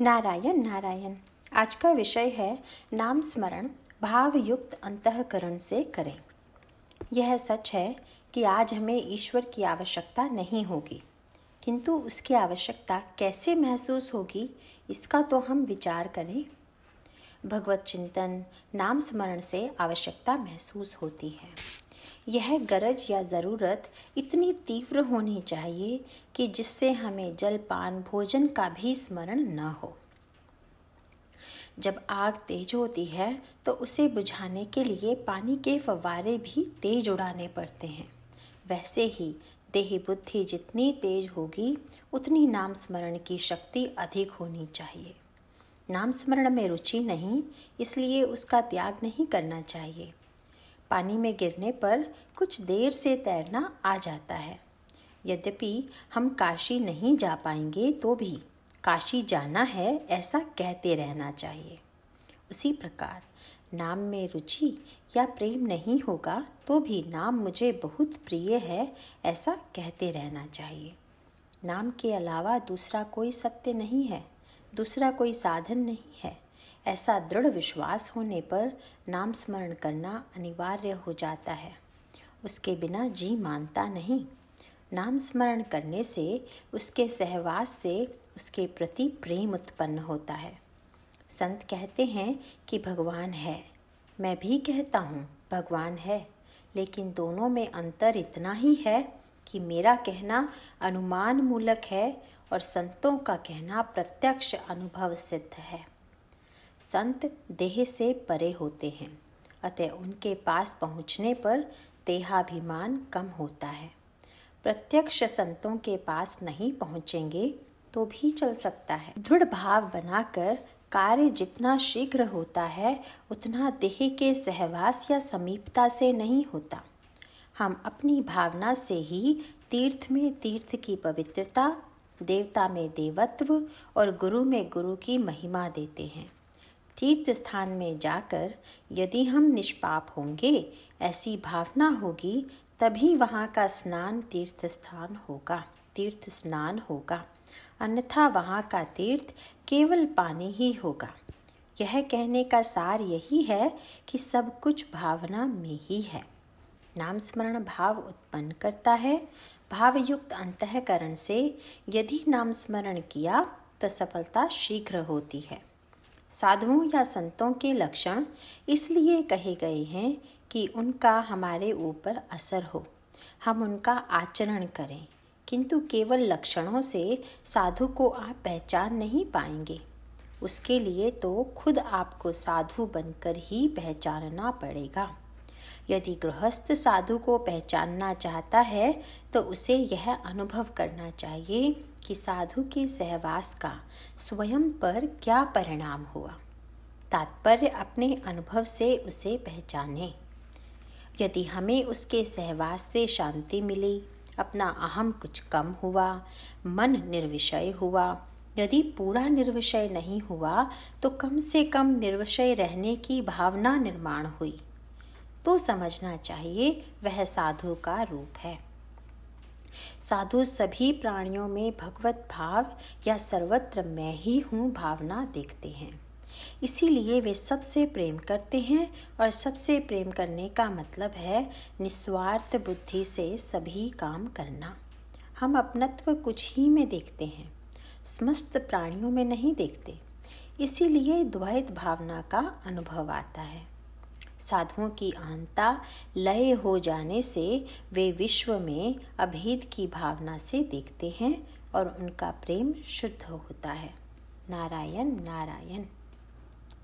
नारायण नारायण। आज का विषय है नाम स्मरण भाव युक्त अंतकरण से करें। यह सच है कि आज हमें ईश्वर की आवश्यकता नहीं होगी। किंतु उसकी आवश्यकता कैसे महसूस होगी, इसका तो हम विचार करें। भगवत चिंतन नाम स्मरण से आवश्यकता महसूस होती है। यह गरज या ज़रूरत इतनी तीव्र होनी चाहिए कि जिससे हमें जलपान भोजन का भी स्मरण न हो। जब आग तेज होती है तो उसे बुझाने के लिए पानी के फवारे भी तेज उड़ाने पड़ते हैं। वैसे ही देह बुद्धि जितनी तेज होगी, उतनी नाम स्मरण की शक्ति अधिक होनी चाहिए। नाम स्मरण में रुचि नहीं, इसलिए उसका त्याग नहीं करना चाहिए। पानी में गिरने पर कुछ देर से तैरना आ जाता है। यद्यपि हम काशी नहीं जा पाएँगे तो भी, काशी जाना है ऐसा कहते रहना चाहिए। उसी प्रकार, नाम में रुचि या प्रेम नहीं होगा तो भी नाम मुझे बहुत प्रिय है ऐसा कहते रहना चाहिए। नाम के अलावा दूसरा कोई सत्य नहीं है, दूसरा कोई साधन नहीं है। ऐसा दृढ़ विश्वास होने पर नाम स्मरण करना अनिवार्य हो जाता है। उसके बिना जी मानता नहीं। नाम स्मरण करने से, उसके सहवास से उसके प्रति प्रेम उत्पन्न होता है। संत कहते हैं कि भगवान है। मैं भी कहता हूँ, भगवान है। लेकिन दोनों में अंतर इतना ही है कि मेरा कहना अनुमान मूलक है और संतों का कहना प्रत्यक्ष अनुभव सिद्ध है। संत देह से परे होते हैं, अतः उनके पास पहुँचने पर देहाभिमान कम होता है। प्रत्यक्ष संतों के पास नहीं पहुँचेंगे तो भी चल सकता है। दृढ़ भाव बनाकर कार्य जितना शीघ्र होता है, उतना देह के सहवास या समीपता से नहीं होता। हम अपनी भावना से ही तीर्थ में तीर्थ की पवित्रता, देवता में देवत्व और गुरु में गुरु की महिमा देते हैं। तीर्थ स्थान में जाकर यदि हम निष्पाप होंगे, ऐसी भावना होगी, तभी वहाँ का स्नान तीर्थ स्थान होगा तीर्थ स्नान होगा। अन्यथा वहाँ का तीर्थ केवल पानी ही होगा। यह कहने का सार यही है कि सब कुछ भावना में ही है। नाम स्मरण भाव उत्पन्न करता है। भावयुक्त अंतकरण से यदि नाम स्मरण किया तो सफलता शीघ्र होती है। साधुओं या संतों के लक्षण इसलिए कहे गए हैं कि उनका हमारे ऊपर असर हो। हम उनका आचरण करें, किंतु केवल लक्षणों से साधु को आप पहचान नहीं पाएँगे। उसके लिए तो खुद आपको साधु बनकर ही पहचानना पड़ेगा। यदि गृहस्थ साधु को पहचानना चाहता है तो उसे यह अनुभव करना चाहिए कि साधु के सहवास का स्वयं पर क्या परिणाम हुआ? तात्पर्य अपने अनुभव से उसे पहचाने। यदि हमें उसके सहवास से शांति मिली, अपना अहम कुछ कम हुआ, मन निर्विषय हुआ, यदि पूरा निर्विषय नहीं हुआ तो कम से कम निर्विषय रहने की भावना निर्माण हुई। तो समझना चाहिए, वह साधु का रूप है। साधु सभी प्राणियों में भगवत भाव या सर्वत्र मैं ही हूँ भावना देखते हैं। इसीलिए वे सबसे प्रेम करते हैं और सबसे प्रेम करने का मतलब है निस्वार्थ बुद्धि से सभी काम करना। हम अपनत्व कुछ ही में देखते हैं, समस्त प्राणियों में नहीं देखते। इसीलिए द्वैत भावना का अनुभव आता है। साधुओं की अहंता लय हो जाने से वे विश्व में अभेद की भावना से देखते हैं और उनका प्रेम शुद्ध होता है। नारायण नारायण।